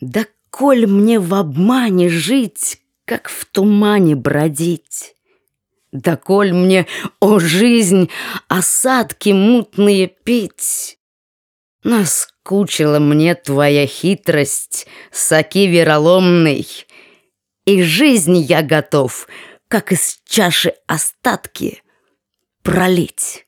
Да коль мне в обмане жить, как в тумане бродить? Да коль мне, о жизнь, осадки мутные пить? Наскучила мне твоя хитрость, соки вероломный, И жизнь я готов, как из чаши остатки, пролить.